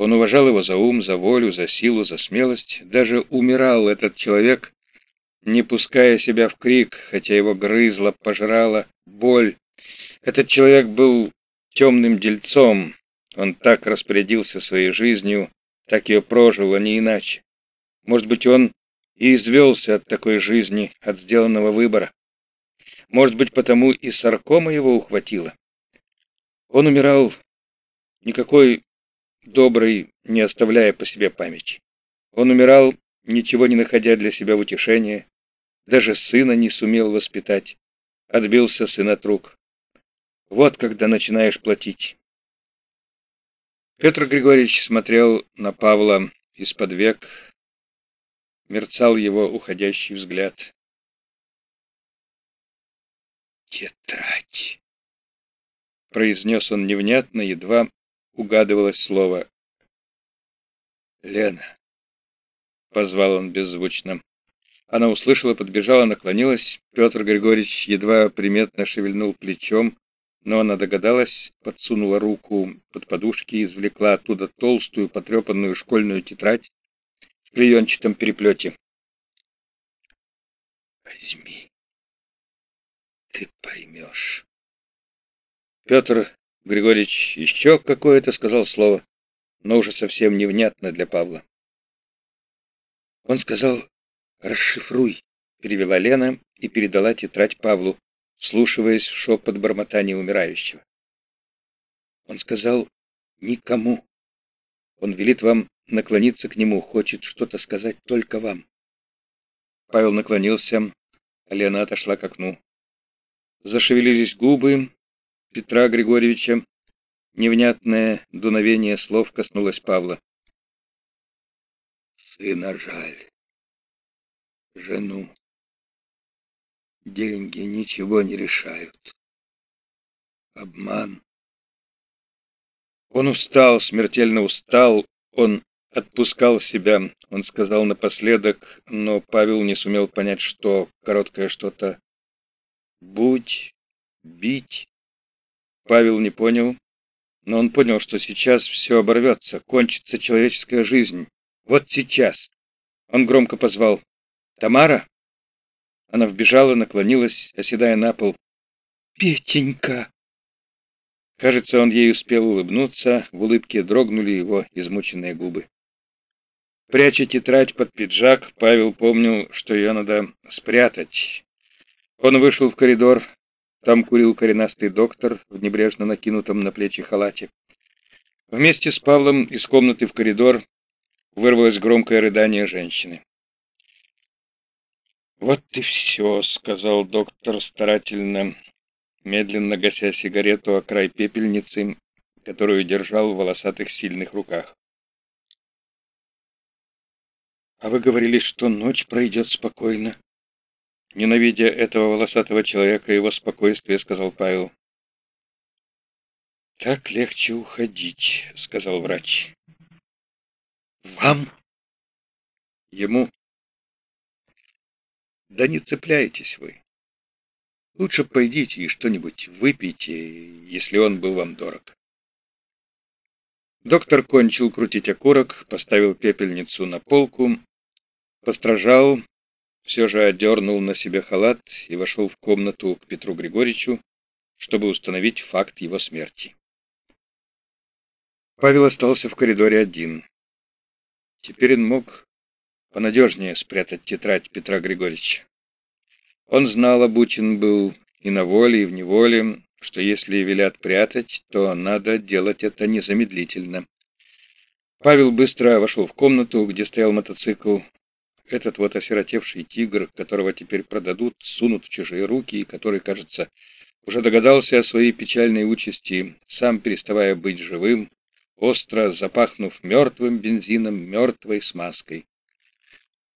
Он уважал его за ум, за волю, за силу, за смелость. Даже умирал этот человек, не пуская себя в крик, хотя его грызла, пожрала боль. Этот человек был темным дельцом. Он так распорядился своей жизнью, так ее прожил, а не иначе. Может быть, он и извелся от такой жизни, от сделанного выбора. Может быть, потому и саркома его ухватила. Он умирал никакой добрый, не оставляя по себе памяти. Он умирал, ничего не находя для себя утешения, даже сына не сумел воспитать, отбился сын от рук. Вот когда начинаешь платить. Петр Григорьевич смотрел на Павла из-под век, мерцал его уходящий взгляд. «Тетрадь!» — произнес он невнятно, едва угадывалось слово. «Лена!» — позвал он беззвучно. Она услышала, подбежала, наклонилась. Петр Григорьевич едва приметно шевельнул плечом, но она догадалась, подсунула руку под подушки и извлекла оттуда толстую, потрепанную школьную тетрадь в клеенчатом переплете. «Возьми, ты поймешь». Петр Григорьевич еще какое-то сказал слово, но уже совсем невнятно для Павла. Он сказал «Расшифруй», — перевела Лена и передала тетрадь Павлу, вслушиваясь в шепот бормотания умирающего. Он сказал «Никому». Он велит вам наклониться к нему, хочет что-то сказать только вам. Павел наклонился, а Лена отошла к окну. Зашевелились губы, Петра Григорьевича. Невнятное дуновение слов коснулось Павла. Сына жаль. Жену. Деньги ничего не решают. Обман. Он устал, смертельно устал. Он отпускал себя. Он сказал напоследок, но Павел не сумел понять, что. Короткое что-то. Будь, бить. Павел не понял, но он понял, что сейчас все оборвется, кончится человеческая жизнь. Вот сейчас. Он громко позвал. «Тамара?» Она вбежала, наклонилась, оседая на пол. «Петенька!» Кажется, он ей успел улыбнуться, в улыбке дрогнули его измученные губы. Пряча тетрадь под пиджак, Павел помнил, что ее надо спрятать. Он вышел в коридор, там курил коренастый доктор в небрежно накинутом на плечи халате. Вместе с Павлом из комнаты в коридор вырвалось громкое рыдание женщины. «Вот и все», — сказал доктор старательно, медленно гася сигарету о край пепельницы, которую держал в волосатых сильных руках. «А вы говорили, что ночь пройдет спокойно», Ненавидя этого волосатого человека и его спокойствие, сказал Павел. «Так легче уходить», — сказал врач. «Вам?» «Ему?» «Да не цепляйтесь вы. Лучше пойдите и что-нибудь выпейте, если он был вам дорог». Доктор кончил крутить окурок, поставил пепельницу на полку, постражал, все же одернул на себе халат и вошел в комнату к Петру Григорьевичу, чтобы установить факт его смерти. Павел остался в коридоре один. Теперь он мог понадежнее спрятать тетрадь Петра Григорьевича. Он знал, обучен был и на воле, и в неволе, что если велят прятать, то надо делать это незамедлительно. Павел быстро вошел в комнату, где стоял мотоцикл, этот вот осиротевший тигр, которого теперь продадут, сунут в чужие руки, и который, кажется, уже догадался о своей печальной участи, сам переставая быть живым, остро запахнув мертвым бензином, мертвой смазкой.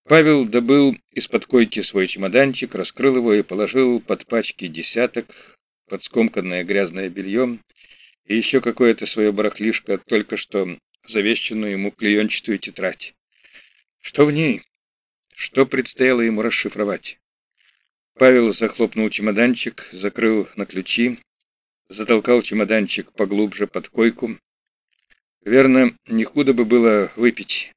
Павел добыл из-под койки свой чемоданчик, раскрыл его и положил под пачки десяток, под скомканное грязное белье и еще какое-то свое барахлишко, только что завещанную ему клеенчатую тетрадь. Что в ней? Что предстояло ему расшифровать? Павел захлопнул чемоданчик, закрыл на ключи, затолкал чемоданчик поглубже под койку. Верно, не худо бы было выпить.